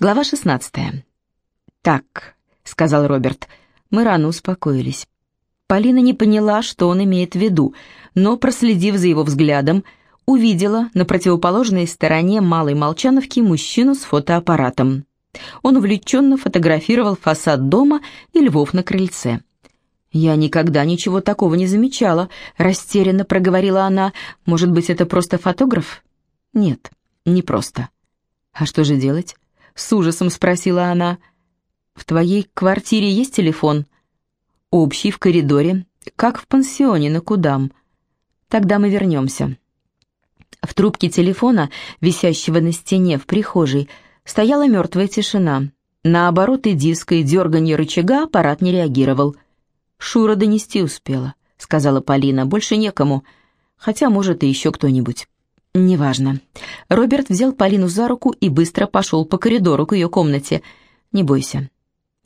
Глава 16. «Так», — сказал Роберт, — «мы рано успокоились». Полина не поняла, что он имеет в виду, но, проследив за его взглядом, увидела на противоположной стороне Малой Молчановки мужчину с фотоаппаратом. Он увлеченно фотографировал фасад дома и львов на крыльце. «Я никогда ничего такого не замечала», — растерянно проговорила она. «Может быть, это просто фотограф?» «Нет, не просто». «А что же делать?» — с ужасом спросила она. «В твоей квартире есть телефон?» «Общий, в коридоре, как в пансионе на Кудам. Тогда мы вернемся». В трубке телефона, висящего на стене в прихожей, стояла мертвая тишина. На обороты диска и дерганье рычага аппарат не реагировал. «Шура донести успела», — сказала Полина, — «больше некому, хотя, может, и еще кто-нибудь». «Неважно». Роберт взял Полину за руку и быстро пошел по коридору к ее комнате. «Не бойся».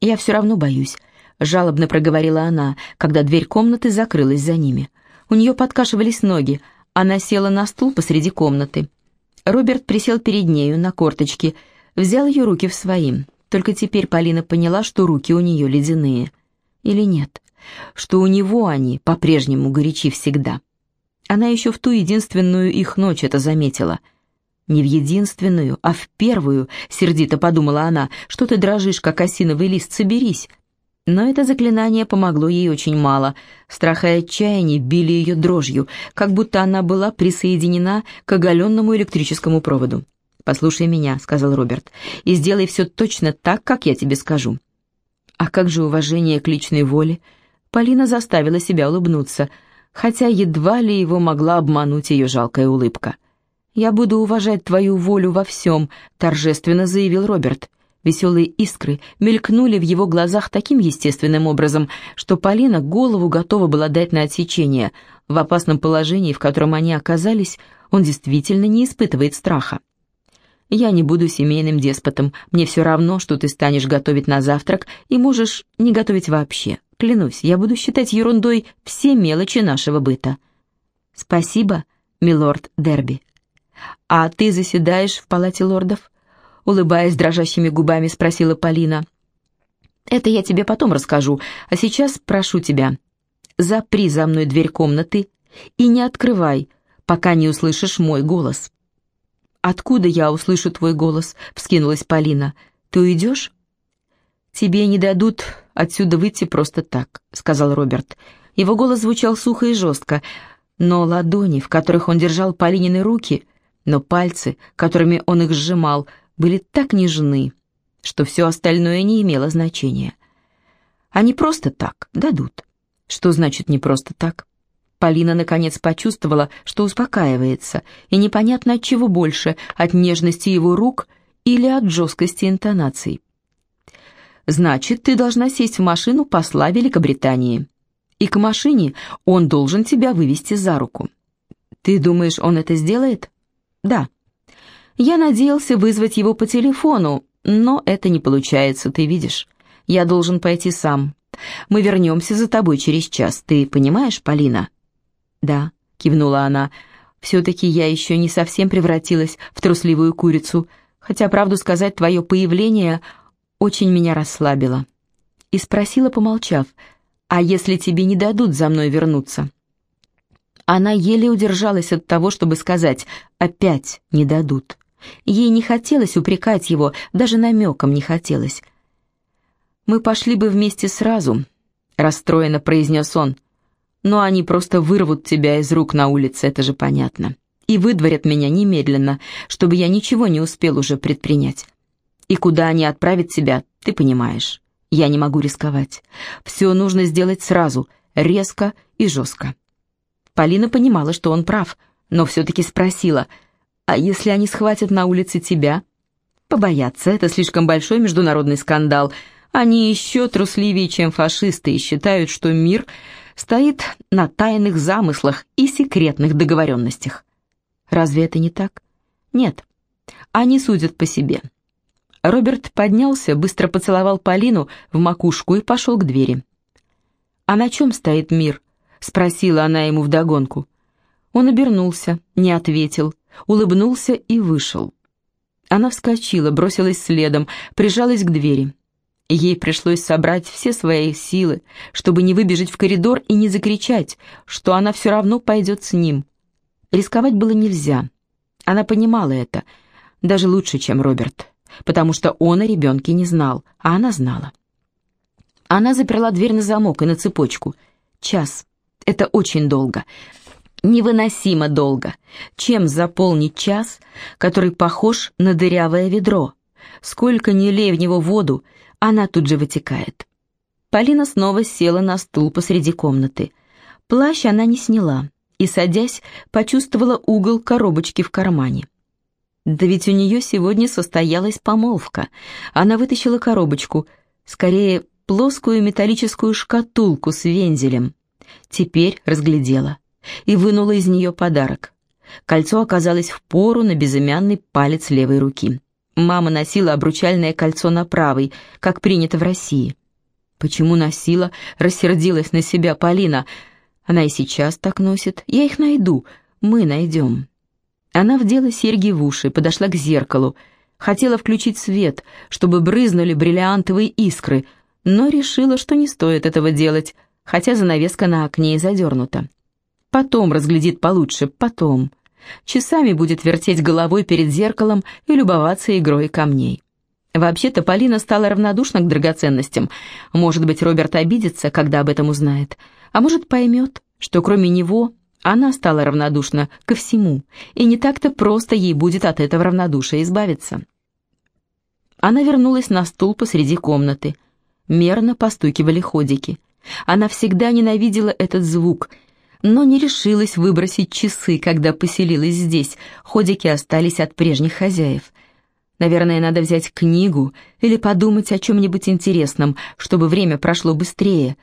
«Я все равно боюсь», — жалобно проговорила она, когда дверь комнаты закрылась за ними. У нее подкашивались ноги, она села на стул посреди комнаты. Роберт присел перед нею на корточки, взял ее руки в свои. Только теперь Полина поняла, что руки у нее ледяные. Или нет, что у него они по-прежнему горячи всегда. Она еще в ту единственную их ночь это заметила. Не в единственную, а в первую, сердито подумала она, что ты дрожишь, как осиновый лист, соберись. Но это заклинание помогло ей очень мало. Страх и отчаяние били ее дрожью, как будто она была присоединена к оголенному электрическому проводу. «Послушай меня», — сказал Роберт, — «и сделай все точно так, как я тебе скажу». А как же уважение к личной воле? Полина заставила себя улыбнуться — хотя едва ли его могла обмануть ее жалкая улыбка. «Я буду уважать твою волю во всем», — торжественно заявил Роберт. Веселые искры мелькнули в его глазах таким естественным образом, что Полина голову готова была дать на отсечение. В опасном положении, в котором они оказались, он действительно не испытывает страха. «Я не буду семейным деспотом, мне все равно, что ты станешь готовить на завтрак и можешь не готовить вообще. Клянусь, я буду считать ерундой все мелочи нашего быта. Спасибо, милорд Дерби. А ты заседаешь в палате лордов? Улыбаясь дрожащими губами, спросила Полина. Это я тебе потом расскажу, а сейчас прошу тебя, запри за мной дверь комнаты и не открывай, пока не услышишь мой голос. «Откуда я услышу твой голос?» — вскинулась Полина. «Ты уйдешь?» «Тебе не дадут отсюда выйти просто так», — сказал Роберт. Его голос звучал сухо и жестко, но ладони, в которых он держал Полинины руки, но пальцы, которыми он их сжимал, были так нежны, что все остальное не имело значения. Они просто так дадут. Что значит «не просто так»? Полина наконец почувствовала, что успокаивается, и непонятно от чего больше, от нежности его рук или от жесткости интонаций. Значит, ты должна сесть в машину посла Великобритании. И к машине он должен тебя вывести за руку. Ты думаешь, он это сделает? Да. Я надеялся вызвать его по телефону, но это не получается, ты видишь. Я должен пойти сам. Мы вернемся за тобой через час, ты понимаешь, Полина? Да, кивнула она. Все-таки я еще не совсем превратилась в трусливую курицу, хотя, правду сказать, твое появление очень меня расслабила. И спросила, помолчав, «А если тебе не дадут за мной вернуться?» Она еле удержалась от того, чтобы сказать «опять не дадут». Ей не хотелось упрекать его, даже намеком не хотелось. «Мы пошли бы вместе сразу», — расстроенно произнес он. «Но они просто вырвут тебя из рук на улице, это же понятно, и выдворят меня немедленно, чтобы я ничего не успел уже предпринять. И куда они отправят тебя, ты понимаешь. Я не могу рисковать. Все нужно сделать сразу, резко и жестко. Полина понимала, что он прав, но все-таки спросила, а если они схватят на улице тебя? Побояться, это слишком большой международный скандал. Они еще трусливее, чем фашисты, и считают, что мир стоит на тайных замыслах и секретных договоренностях. Разве это не так? Нет. Они судят по себе. Роберт поднялся, быстро поцеловал Полину в макушку и пошел к двери. «А на чем стоит мир?» — спросила она ему вдогонку. Он обернулся, не ответил, улыбнулся и вышел. Она вскочила, бросилась следом, прижалась к двери. Ей пришлось собрать все свои силы, чтобы не выбежать в коридор и не закричать, что она все равно пойдет с ним. Рисковать было нельзя. Она понимала это, даже лучше, чем Роберт, потому что он о ребенке не знал, а она знала. Она заперла дверь на замок и на цепочку. Час. Это очень долго. Невыносимо долго. Чем заполнить час, который похож на дырявое ведро? Сколько ни лей в него воду, она тут же вытекает. Полина снова села на стул посреди комнаты. Плащ она не сняла и, садясь, почувствовала угол коробочки в кармане. Да ведь у нее сегодня состоялась помолвка. Она вытащила коробочку, скорее плоскую металлическую шкатулку с вензелем. Теперь разглядела и вынула из нее подарок. Кольцо оказалось в пору на безымянный палец левой руки. Мама носила обручальное кольцо на правой, как принято в России. Почему носила, рассердилась на себя Полина. Она и сейчас так носит. Я их найду, мы найдем. Она вдела серьги в уши, подошла к зеркалу. Хотела включить свет, чтобы брызнули бриллиантовые искры, но решила, что не стоит этого делать, хотя занавеска на окне и задернута. Потом разглядит получше, потом часами будет вертеть головой перед зеркалом и любоваться игрой камней. Вообще-то Полина стала равнодушна к драгоценностям. Может быть, Роберт обидится, когда об этом узнает. А может, поймет, что кроме него она стала равнодушна ко всему, и не так-то просто ей будет от этого равнодушия избавиться. Она вернулась на стул посреди комнаты. Мерно постукивали ходики. Она всегда ненавидела этот звук — но не решилась выбросить часы, когда поселилась здесь, ходики остались от прежних хозяев. Наверное, надо взять книгу или подумать о чем-нибудь интересном, чтобы время прошло быстрее.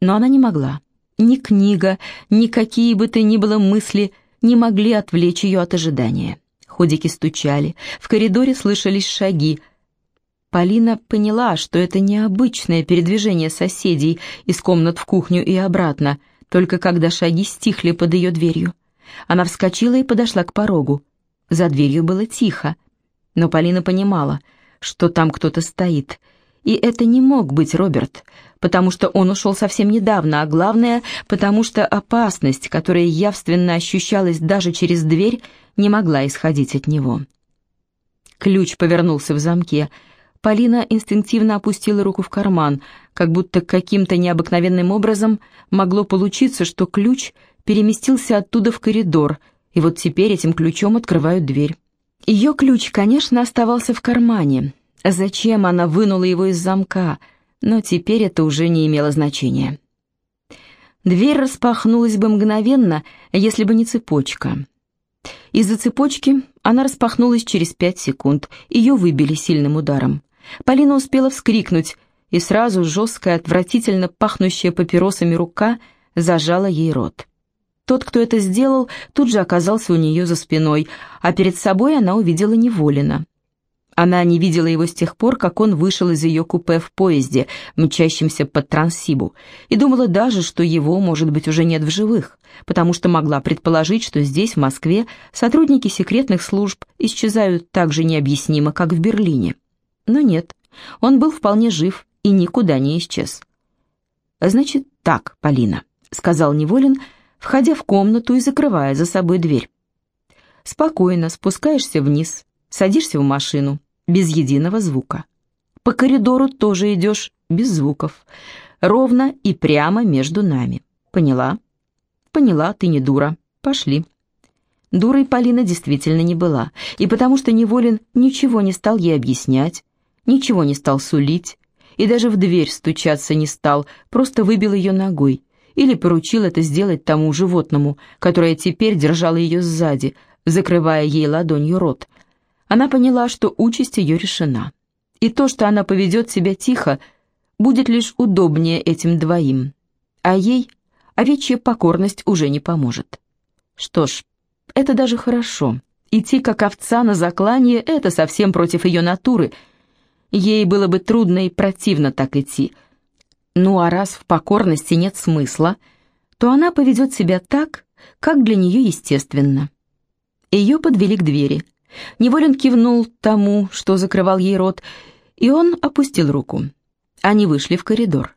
Но она не могла. Ни книга, ни какие бы то ни было мысли не могли отвлечь ее от ожидания. Ходики стучали, в коридоре слышались шаги. Полина поняла, что это необычное передвижение соседей из комнат в кухню и обратно — только когда шаги стихли под ее дверью. Она вскочила и подошла к порогу. За дверью было тихо, но Полина понимала, что там кто-то стоит. И это не мог быть Роберт, потому что он ушел совсем недавно, а главное, потому что опасность, которая явственно ощущалась даже через дверь, не могла исходить от него. Ключ повернулся в замке, Полина инстинктивно опустила руку в карман, как будто каким-то необыкновенным образом могло получиться, что ключ переместился оттуда в коридор, и вот теперь этим ключом открывают дверь. Ее ключ, конечно, оставался в кармане. Зачем она вынула его из замка? Но теперь это уже не имело значения. Дверь распахнулась бы мгновенно, если бы не цепочка. Из-за цепочки она распахнулась через пять секунд, ее выбили сильным ударом. Полина успела вскрикнуть, и сразу жесткая, отвратительно пахнущая папиросами рука зажала ей рот. Тот, кто это сделал, тут же оказался у нее за спиной, а перед собой она увидела Неволина. Она не видела его с тех пор, как он вышел из ее купе в поезде, мчащемся под Транссибу, и думала даже, что его, может быть, уже нет в живых, потому что могла предположить, что здесь, в Москве, сотрудники секретных служб исчезают так же необъяснимо, как в Берлине. Но нет, он был вполне жив и никуда не исчез. «Значит так, Полина», — сказал Неволин, входя в комнату и закрывая за собой дверь. «Спокойно спускаешься вниз, садишься в машину, без единого звука. По коридору тоже идешь без звуков, ровно и прямо между нами. Поняла?» «Поняла, ты не дура. Пошли». Дурой Полина действительно не была, и потому что Неволин ничего не стал ей объяснять, ничего не стал сулить и даже в дверь стучаться не стал, просто выбил ее ногой или поручил это сделать тому животному, которое теперь держало ее сзади, закрывая ей ладонью рот. Она поняла, что участь ее решена. И то, что она поведет себя тихо, будет лишь удобнее этим двоим. А ей овечья покорность уже не поможет. Что ж, это даже хорошо. Идти как овца на заклание — это совсем против ее натуры — Ей было бы трудно и противно так идти. Ну а раз в покорности нет смысла, то она поведет себя так, как для нее естественно. Ее подвели к двери. Неволин кивнул тому, что закрывал ей рот, и он опустил руку. Они вышли в коридор.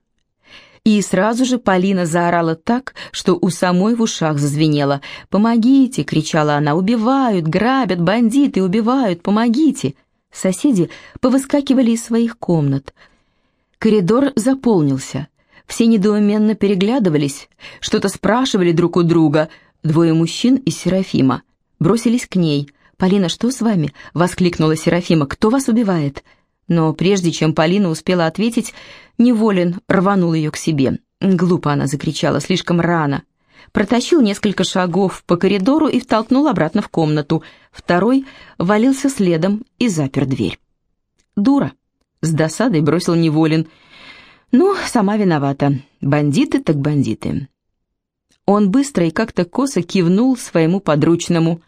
И сразу же Полина заорала так, что у самой в ушах зазвенело. «Помогите!» — кричала она. «Убивают, грабят, бандиты убивают, помогите!» Соседи повыскакивали из своих комнат. Коридор заполнился. Все недоуменно переглядывались, что-то спрашивали друг у друга. Двое мужчин из Серафима бросились к ней. «Полина, что с вами?» — воскликнула Серафима. «Кто вас убивает?» Но прежде чем Полина успела ответить, Неволин рванул ее к себе. Глупо она закричала, слишком рано. Протащил несколько шагов по коридору и втолкнул обратно в комнату. Второй валился следом и запер дверь. «Дура!» — с досадой бросил Неволин. «Ну, сама виновата. Бандиты так бандиты». Он быстро и как-то косо кивнул своему подручному.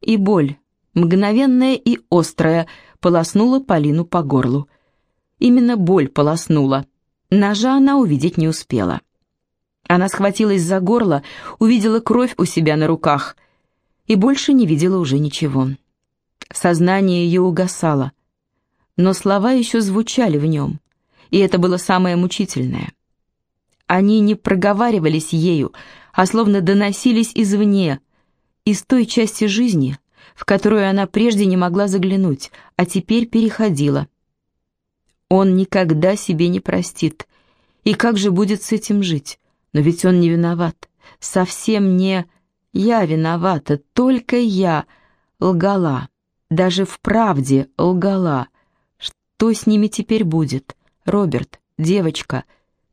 И боль, мгновенная и острая, полоснула Полину по горлу. Именно боль полоснула. Ножа она увидеть не успела. Она схватилась за горло, увидела кровь у себя на руках и больше не видела уже ничего. Сознание ее угасало, но слова еще звучали в нем, и это было самое мучительное. Они не проговаривались ею, а словно доносились извне, из той части жизни, в которую она прежде не могла заглянуть, а теперь переходила. Он никогда себе не простит. И как же будет с этим жить? Но ведь он не виноват. Совсем не «я виновата», только я лгала. Даже в правде лгала. Что с ними теперь будет? Роберт, девочка.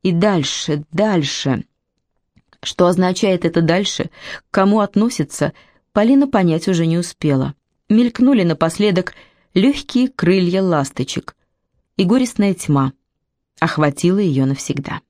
И дальше, дальше. Что означает это дальше? К кому относится? Полина понять уже не успела. Мелькнули напоследок легкие крылья ласточек, и горестная тьма охватила ее навсегда.